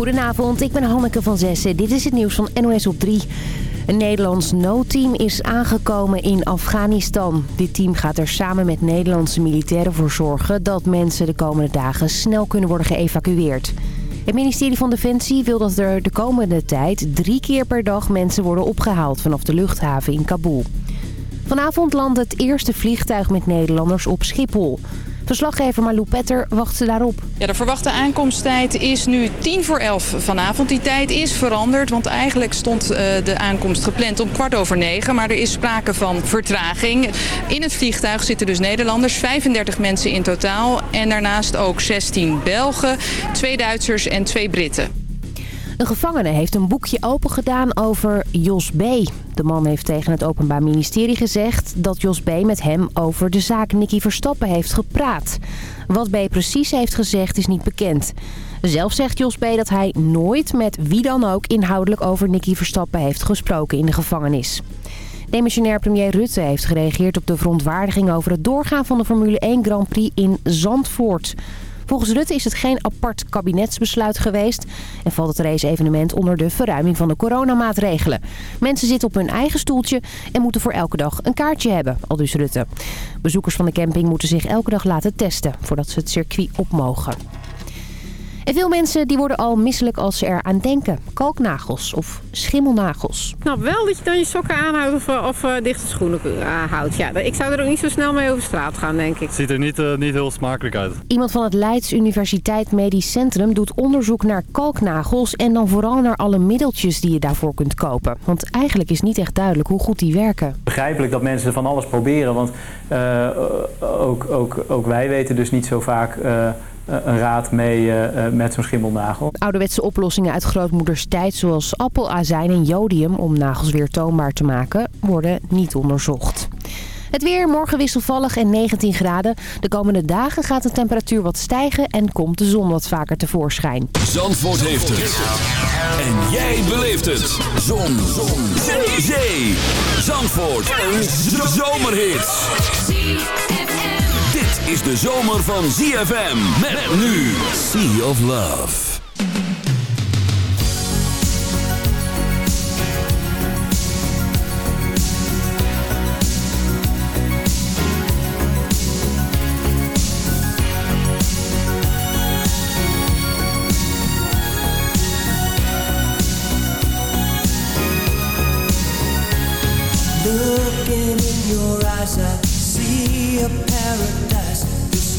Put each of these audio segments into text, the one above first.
Goedenavond, ik ben Hanneke van Zessen. Dit is het nieuws van NOS op 3. Een Nederlands noodteam is aangekomen in Afghanistan. Dit team gaat er samen met Nederlandse militairen voor zorgen... dat mensen de komende dagen snel kunnen worden geëvacueerd. Het ministerie van Defensie wil dat er de komende tijd drie keer per dag mensen worden opgehaald vanaf de luchthaven in Kabul. Vanavond landt het eerste vliegtuig met Nederlanders op Schiphol. Verslaggever Malou Petter wachtte daarop. Ja, de verwachte aankomsttijd is nu tien voor elf vanavond. Die tijd is veranderd, want eigenlijk stond uh, de aankomst gepland om kwart over negen. Maar er is sprake van vertraging. In het vliegtuig zitten dus Nederlanders, 35 mensen in totaal. En daarnaast ook 16 Belgen, twee Duitsers en twee Britten. Een gevangene heeft een boekje opengedaan over Jos B. De man heeft tegen het Openbaar Ministerie gezegd dat Jos B. met hem over de zaak Nicky Verstappen heeft gepraat. Wat B. precies heeft gezegd is niet bekend. Zelf zegt Jos B. dat hij nooit met wie dan ook inhoudelijk over Nicky Verstappen heeft gesproken in de gevangenis. Demissionair premier Rutte heeft gereageerd op de verontwaardiging over het doorgaan van de Formule 1 Grand Prix in Zandvoort. Volgens Rutte is het geen apart kabinetsbesluit geweest... en valt het race-evenement onder de verruiming van de coronamaatregelen. Mensen zitten op hun eigen stoeltje en moeten voor elke dag een kaartje hebben, aldus Rutte. Bezoekers van de camping moeten zich elke dag laten testen... voordat ze het circuit op mogen. En veel mensen die worden al misselijk als ze eraan denken. Kalknagels of schimmelnagels. Nou, wel dat je dan je sokken aanhoudt of, eh, of uh, dichte schoenen uh, houdt. Ja, ik zou er ook niet zo snel mee over straat gaan, denk ik. Het ziet er niet, uh, niet heel smakelijk uit. Iemand van het Leids Universiteit Medisch Centrum doet onderzoek naar kalknagels... en dan vooral naar alle middeltjes die je daarvoor kunt kopen. Want eigenlijk is niet echt duidelijk hoe goed die werken. Begrijpelijk dat mensen van alles proberen, want ook, ook, ook wij weten dus niet zo vaak een raad mee uh, met zo'n schimmelnagel. Ouderwetse oplossingen uit grootmoeders tijd zoals appelazijn en jodium om nagels weer toonbaar te maken worden niet onderzocht. Het weer morgen wisselvallig en 19 graden. De komende dagen gaat de temperatuur wat stijgen en komt de zon wat vaker tevoorschijn. Zandvoort heeft het. En jij beleeft het. Zon. zon. Zee. Zee. Zandvoort. Een zomerhit is de zomer van ZFM. Met nu Sea of Love. Looking in your eyes, I see a paradise.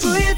Put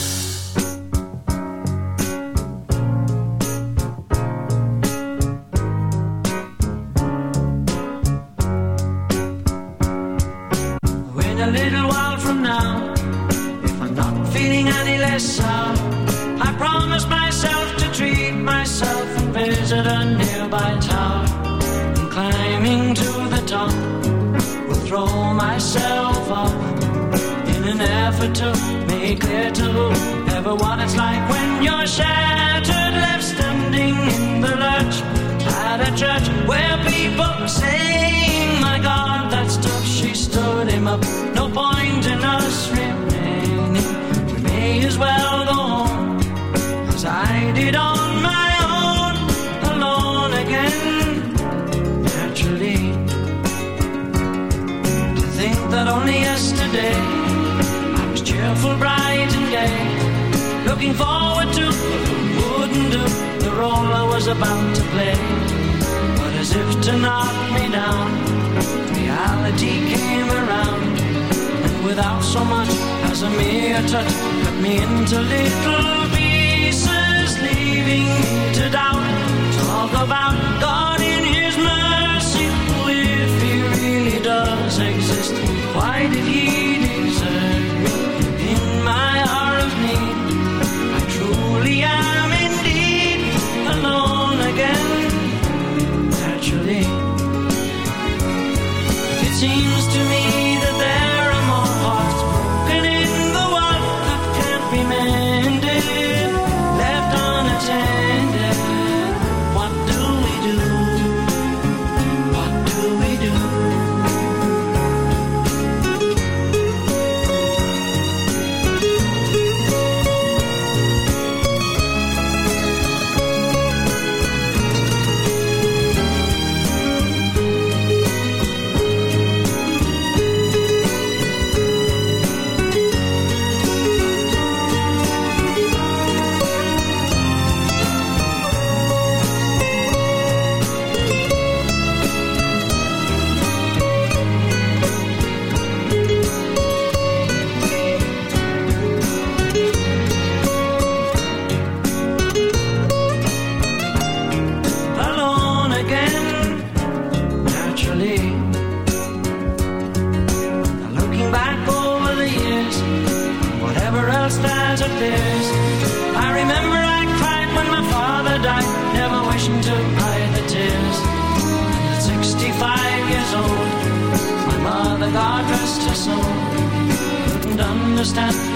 about to play. But as if to knock me down, reality came around. And without so much as a mere touch, cut me into little pieces, leaving me to doubt. Talk about God. understand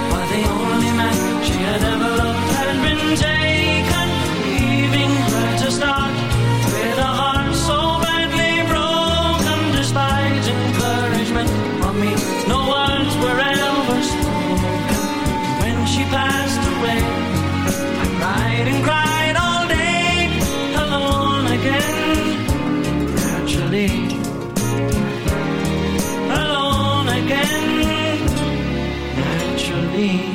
mim.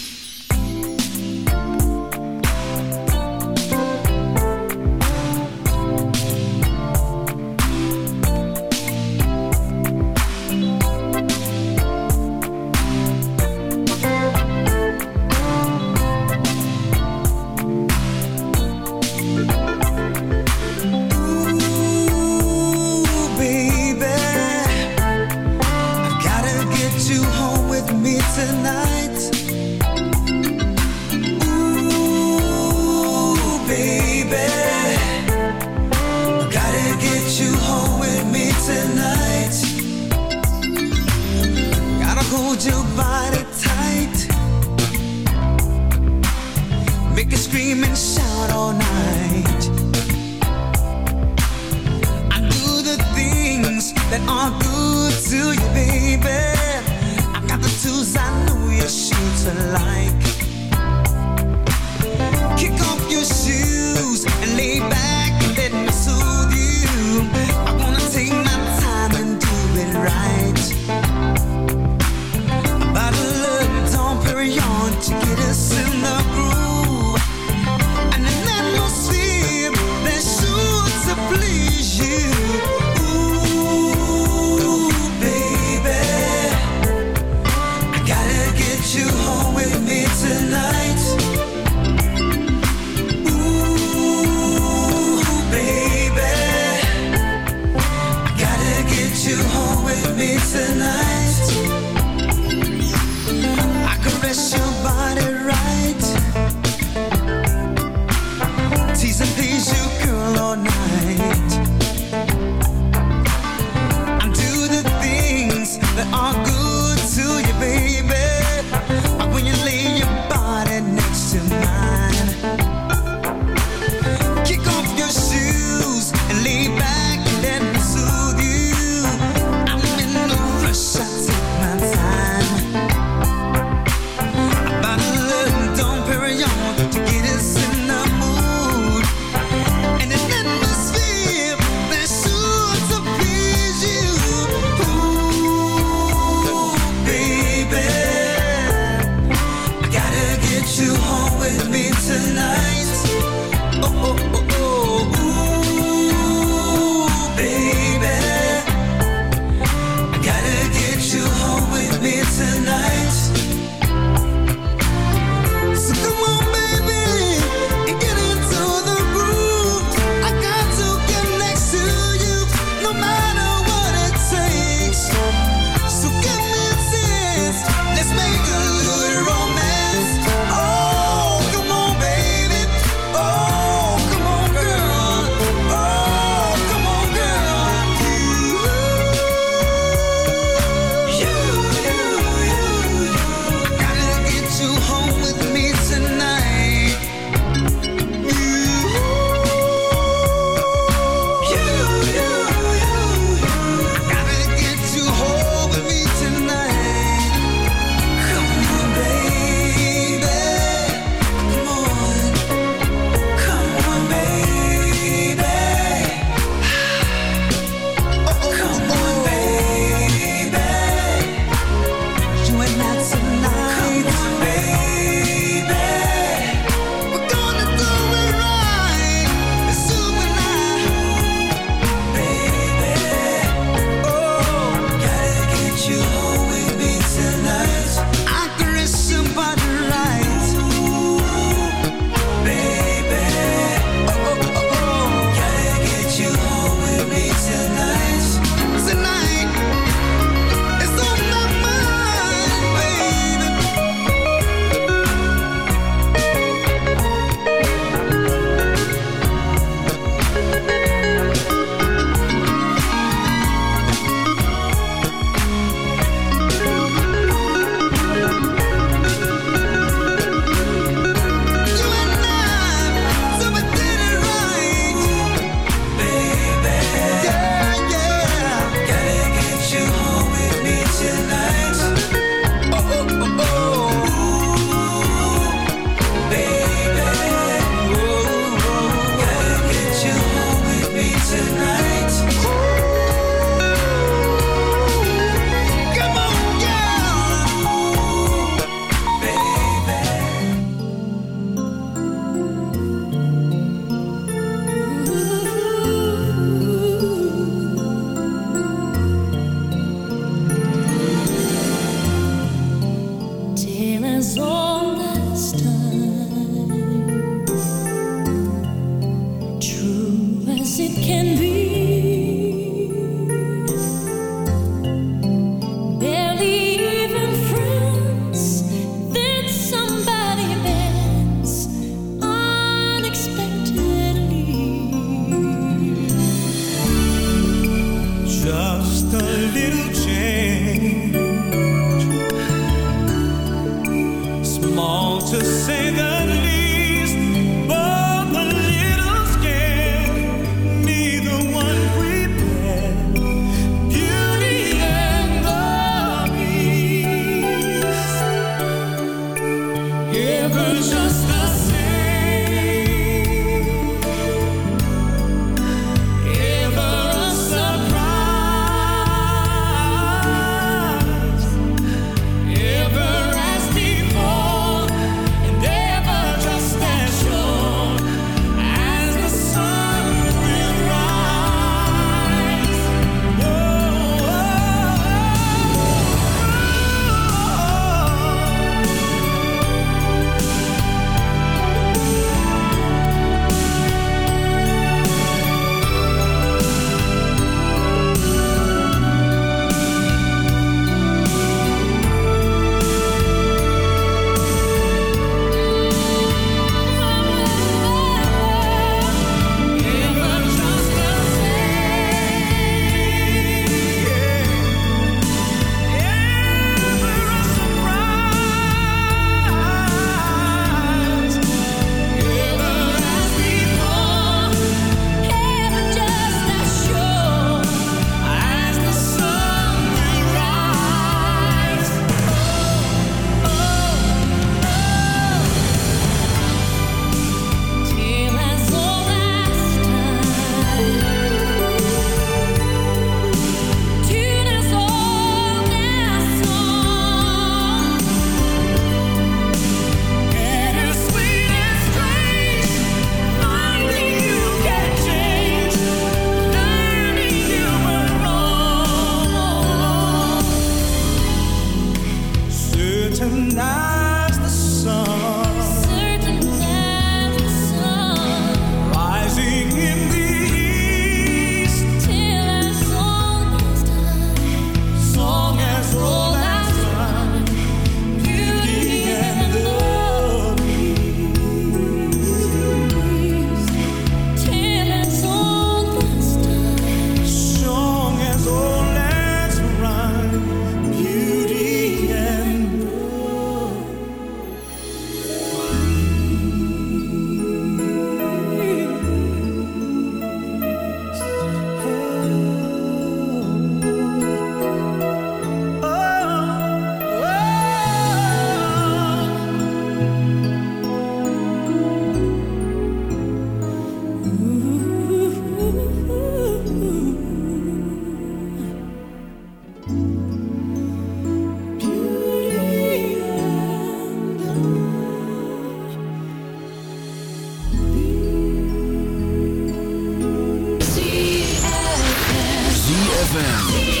ZFM.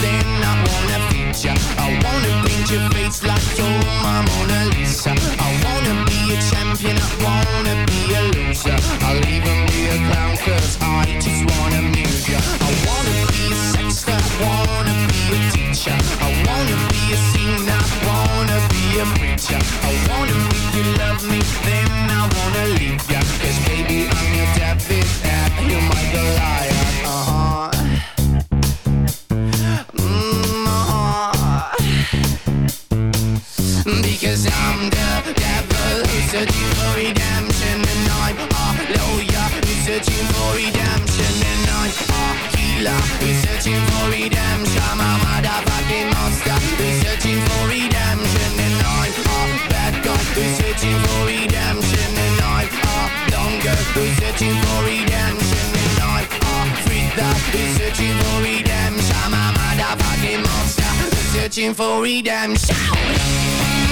then I wanna. I wanna paint your face like Mona Lisa. I wanna be a champion, I wanna be a loser. I'll even be a clown cause I just wanna amuse ya. I wanna be a I wanna be a teacher. I wanna be a singer, I wanna be a preacher. I wanna make you love me, then I wanna leave ya. Cause baby, I'm your David you're my Goliath. Searching for redemption And I'm a healer who's searching for redemption I'm a motherfucking monster. Who's searching for redemption And I'm a bad guy who's searching for redemption And I'm a girl who's searching for redemption And I'm a that. Who's searching for redemption I'm a motherfucking monster. Who's searching for redemption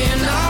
Spark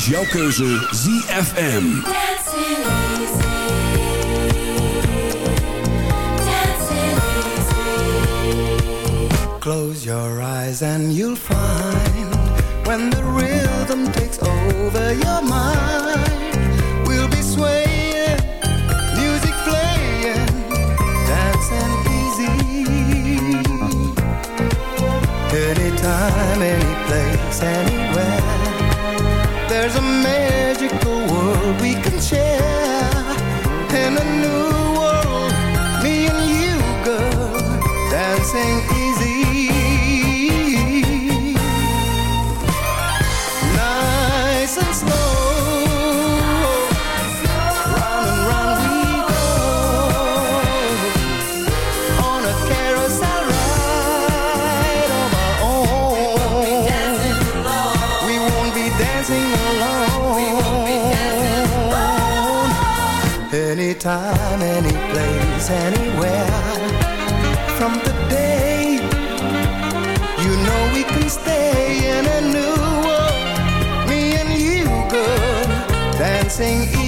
is jouw keuze ZFM. Close your eyes and you'll find When the rhythm takes over your mind We'll be swaying, music playing Dancing easy Anytime, any place, any there's a man sing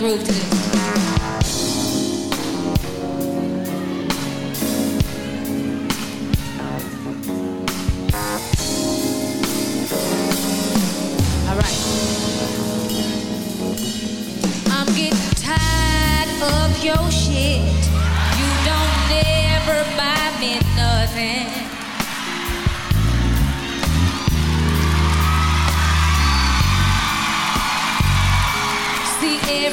groove to this.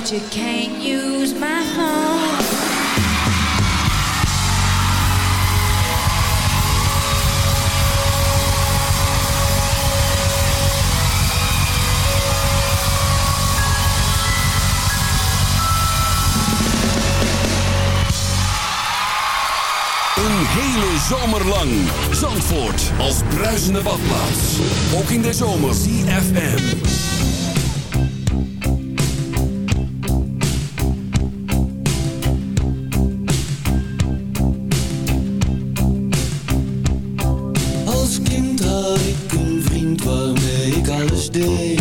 but you use my phone. hele zomer lang. Zandvoort als bruisende badplaats. Ook in de zomer. CFM. Tuesday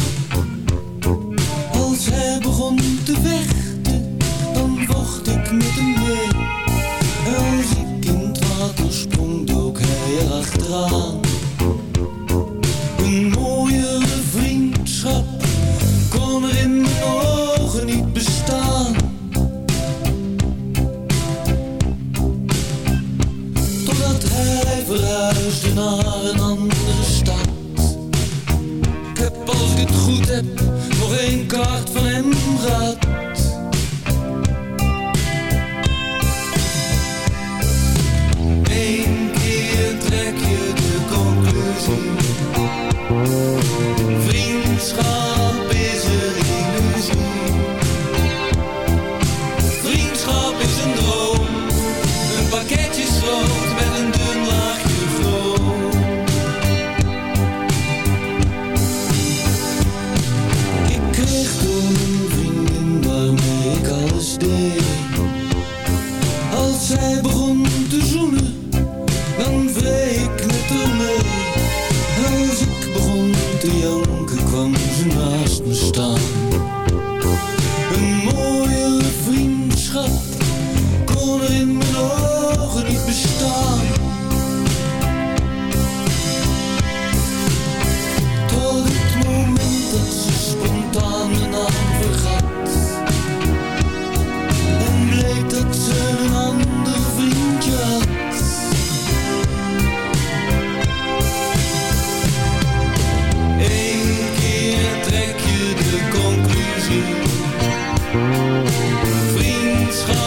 Vriendschap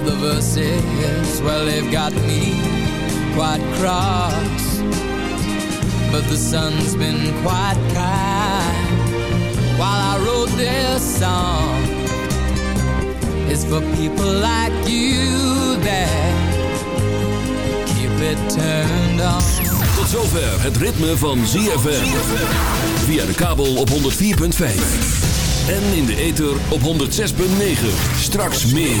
of the verses, well, they've got me quite cross. But the sun's been quite kind while I wrote this song. It's for people like you that keep it turned on. Tot zover het ritme van ZFM. Via de kabel op 104.5. En in de ether op 106.9. Straks meer.